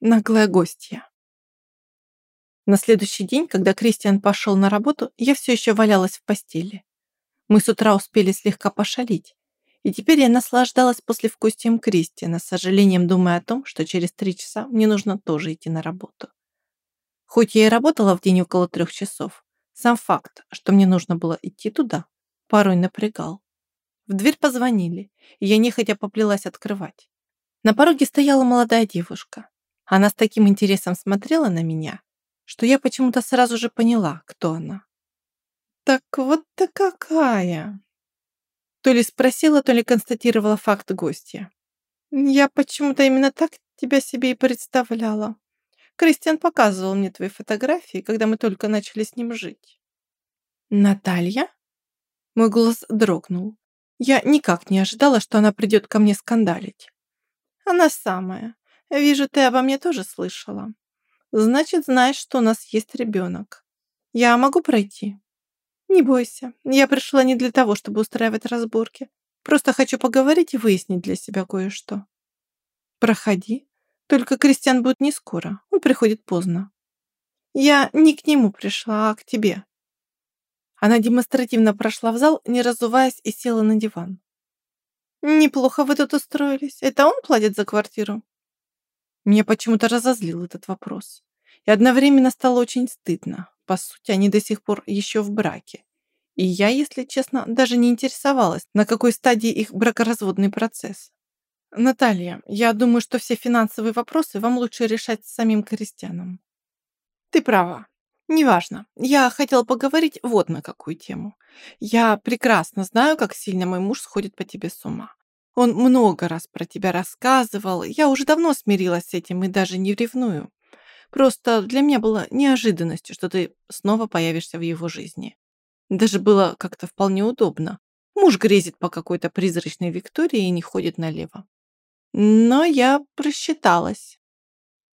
Наглая гостья. На следующий день, когда Кристиан пошел на работу, я все еще валялась в постели. Мы с утра успели слегка пошалить, и теперь я наслаждалась послевкусием Кристиана, с сожалением думая о том, что через три часа мне нужно тоже идти на работу. Хоть я и работала в день около трех часов, сам факт, что мне нужно было идти туда, порой напрягал. В дверь позвонили, и я нехотя поплелась открывать. На пороге стояла молодая девушка. Она с таким интересом смотрела на меня, что я почему-то сразу же поняла, кто она. «Так вот ты какая!» То ли спросила, то ли констатировала факт гостя. «Я почему-то именно так тебя себе и представляла. Кристиан показывал мне твои фотографии, когда мы только начали с ним жить». «Наталья?» Мой голос дрогнул. Я никак не ожидала, что она придет ко мне скандалить. «Она самая. Вижу, ты обо мне тоже слышала. Значит, знаешь, что у нас есть ребенок. Я могу пройти? Не бойся, я пришла не для того, чтобы устраивать разборки. Просто хочу поговорить и выяснить для себя кое-что. Проходи. Только Кристиан будет не скоро. Он приходит поздно. Я не к нему пришла, а к тебе. Она демонстративно прошла в зал, не разуваясь, и села на диван. «Неплохо вы тут устроились. Это он платит за квартиру?» Меня почему-то разозлил этот вопрос. И одновременно стало очень стыдно. По сути, они до сих пор еще в браке. И я, если честно, даже не интересовалась, на какой стадии их бракоразводный процесс. Наталья, я думаю, что все финансовые вопросы вам лучше решать с самим крестьяном. Ты права. Неважно. Я хотела поговорить вот на какую тему. Я прекрасно знаю, как сильно мой муж сходит по тебе с ума. Он много раз про тебя рассказывал. Я уже давно смирилась с этим и даже не ревную. Просто для меня было неожиданностью, что ты снова появишься в его жизни. Даже было как-то вполне удобно. Муж грезит по какой-то призрачной Виктории и не ходит налево. Но я просчиталась.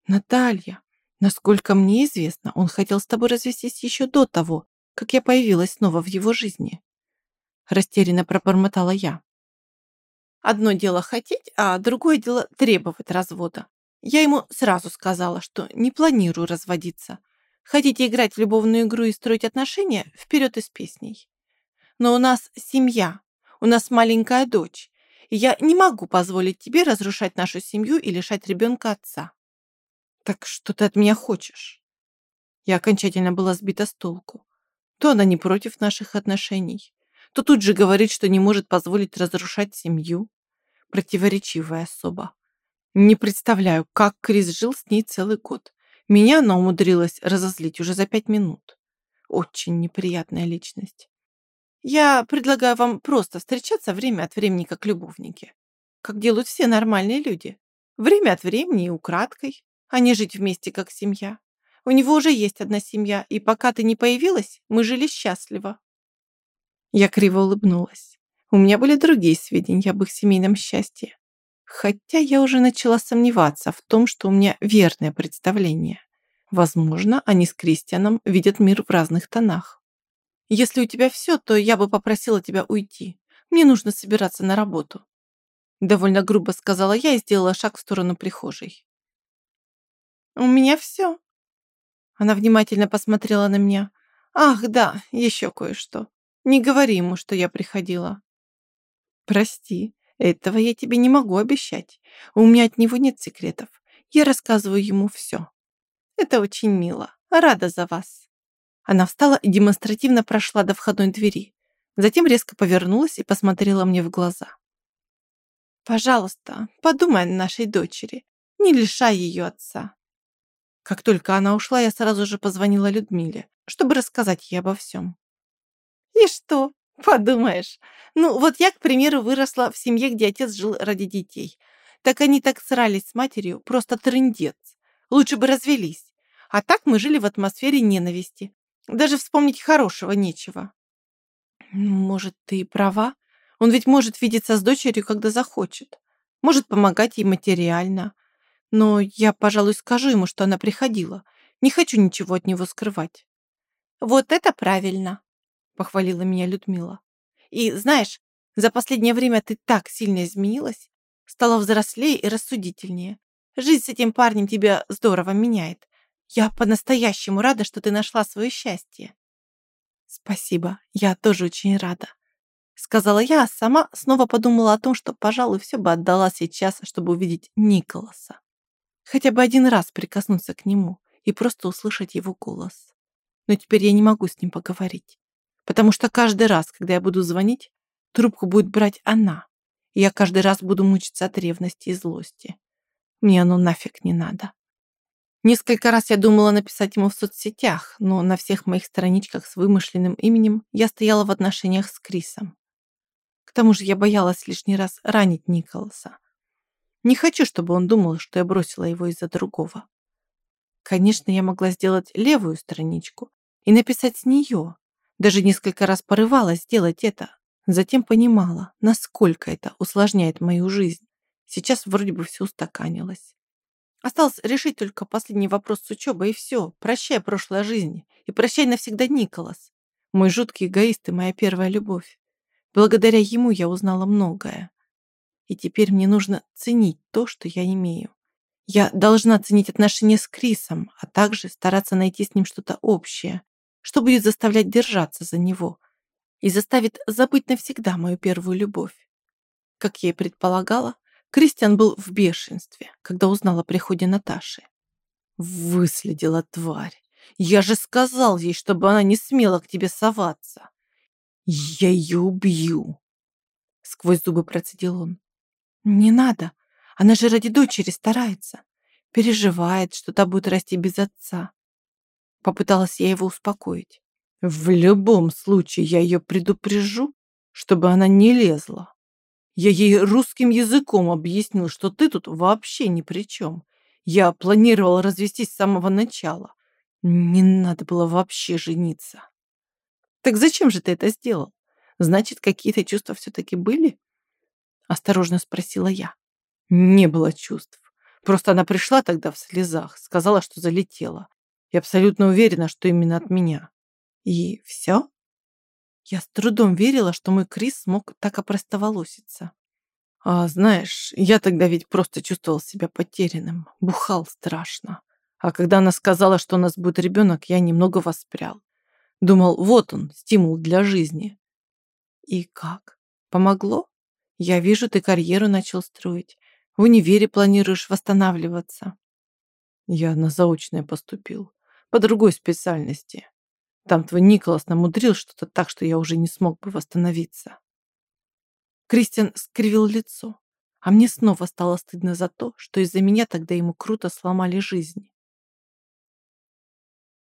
Наталья, насколько мне известно, он хотел с тобой развестись еще до того, как я появилась снова в его жизни. Растерянно пробормотала я. Одно дело хотеть, а другое дело требовать развода. Я ему сразу сказала, что не планирую разводиться. Хотите играть в любовную игру и строить отношения? Вперед из песней. Но у нас семья, у нас маленькая дочь, и я не могу позволить тебе разрушать нашу семью и лишать ребенка отца. Так что ты от меня хочешь? Я окончательно была сбита с толку. То она не против наших отношений, то тут же говорит, что не может позволить разрушать семью. Противоречивая особа. Не представляю, как Крис жил с ней целый год. Меня она умудрилась разозлить уже за пять минут. Очень неприятная личность. Я предлагаю вам просто встречаться время от времени как любовники. Как делают все нормальные люди. Время от времени и украдкой, а не жить вместе как семья. У него уже есть одна семья, и пока ты не появилась, мы жили счастливо. Я криво улыбнулась. У меня были другие сведения об их семейном счастье. Хотя я уже начала сомневаться в том, что у меня верное представление. Возможно, они с Кристианом видят мир в разных тонах. Если у тебя все, то я бы попросила тебя уйти. Мне нужно собираться на работу. Довольно грубо сказала я и сделала шаг в сторону прихожей. У меня все. Она внимательно посмотрела на меня. Ах, да, еще кое-что. Не говори ему, что я приходила. Прости, этого я тебе не могу обещать. У меня от него нет секретов. Я рассказываю ему все. Это очень мило. Рада за вас. Она встала и демонстративно прошла до входной двери. Затем резко повернулась и посмотрела мне в глаза. «Пожалуйста, подумай о нашей дочери. Не лишай ее отца». Как только она ушла, я сразу же позвонила Людмиле, чтобы рассказать ей обо всем. «И что? Подумаешь. Ну, вот я, к примеру, выросла в семье, где отец жил ради детей. Так они так срались с матерью, просто трындец. Лучше бы развелись. А так мы жили в атмосфере ненависти. Даже вспомнить хорошего нечего. Может, ты и права? Он ведь может видеться с дочерью, когда захочет. Может помогать ей материально. Но я, пожалуй, скажу ему, что она приходила. Не хочу ничего от него скрывать. Вот это правильно похвалила меня Людмила. И знаешь, за последнее время ты так сильно изменилась, стала взрослее и рассудительнее. Жизнь с этим парнем тебя здорово меняет. Я по-настоящему рада, что ты нашла свое счастье. Спасибо, я тоже очень рада. Сказала я, а сама снова подумала о том, что, пожалуй, все бы отдала сейчас, чтобы увидеть Николаса. Хотя бы один раз прикоснуться к нему и просто услышать его голос. Но теперь я не могу с ним поговорить, потому что каждый раз, когда я буду звонить, трубку будет брать она, и я каждый раз буду мучиться от ревности и злости. Мне оно нафиг не надо. Несколько раз я думала написать ему в соцсетях, но на всех моих страничках с вымышленным именем я стояла в отношениях с Крисом. К тому же я боялась лишний раз ранить Николаса. Не хочу, чтобы он думал, что я бросила его из-за другого. Конечно, я могла сделать левую страничку и написать с нее. Даже несколько раз порывалась сделать это. Затем понимала, насколько это усложняет мою жизнь. Сейчас вроде бы все устаканилось. Осталось решить только последний вопрос с учебой, и все. Прощай прошлой жизни. И прощай навсегда Николас. Мой жуткий эгоист и моя первая любовь. Благодаря ему я узнала многое. И теперь мне нужно ценить то, что я имею. Я должна ценить отношения с Крисом, а также стараться найти с ним что-то общее, что будет заставлять держаться за него и заставит забыть навсегда мою первую любовь. Как я и предполагала, Кристиан был в бешенстве, когда узнал о приходе Наташи. Выследила тварь. Я же сказал ей, чтобы она не смела к тебе соваться. Я ее убью. Сквозь зубы процедил он. Не надо. Она же ради дочери старается. Переживает, что та будет расти без отца. Попыталась я его успокоить. В любом случае я ее предупрежу, чтобы она не лезла. Я ей русским языком объяснил, что ты тут вообще ни при чем. Я планировал развестись с самого начала. Не надо было вообще жениться. Так зачем же ты это сделал? Значит, какие-то чувства все-таки были? Осторожно спросила я. Не было чувств. Просто она пришла тогда в слезах, сказала, что залетела. Я абсолютно уверена, что именно от меня. И все? Я с трудом верила, что мой Крис смог так опростоволоситься. А знаешь, я тогда ведь просто чувствовал себя потерянным, бухал страшно. А когда она сказала, что у нас будет ребенок, я немного воспрял. Думал, вот он, стимул для жизни. И как? Помогло? Я вижу, ты карьеру начал строить. В универе планируешь восстанавливаться. Я на заочное поступил. По другой специальности. Там твой Николас намудрил что-то так, что я уже не смог бы восстановиться. Кристиан скривил лицо, а мне снова стало стыдно за то, что из-за меня тогда ему круто сломали жизнь.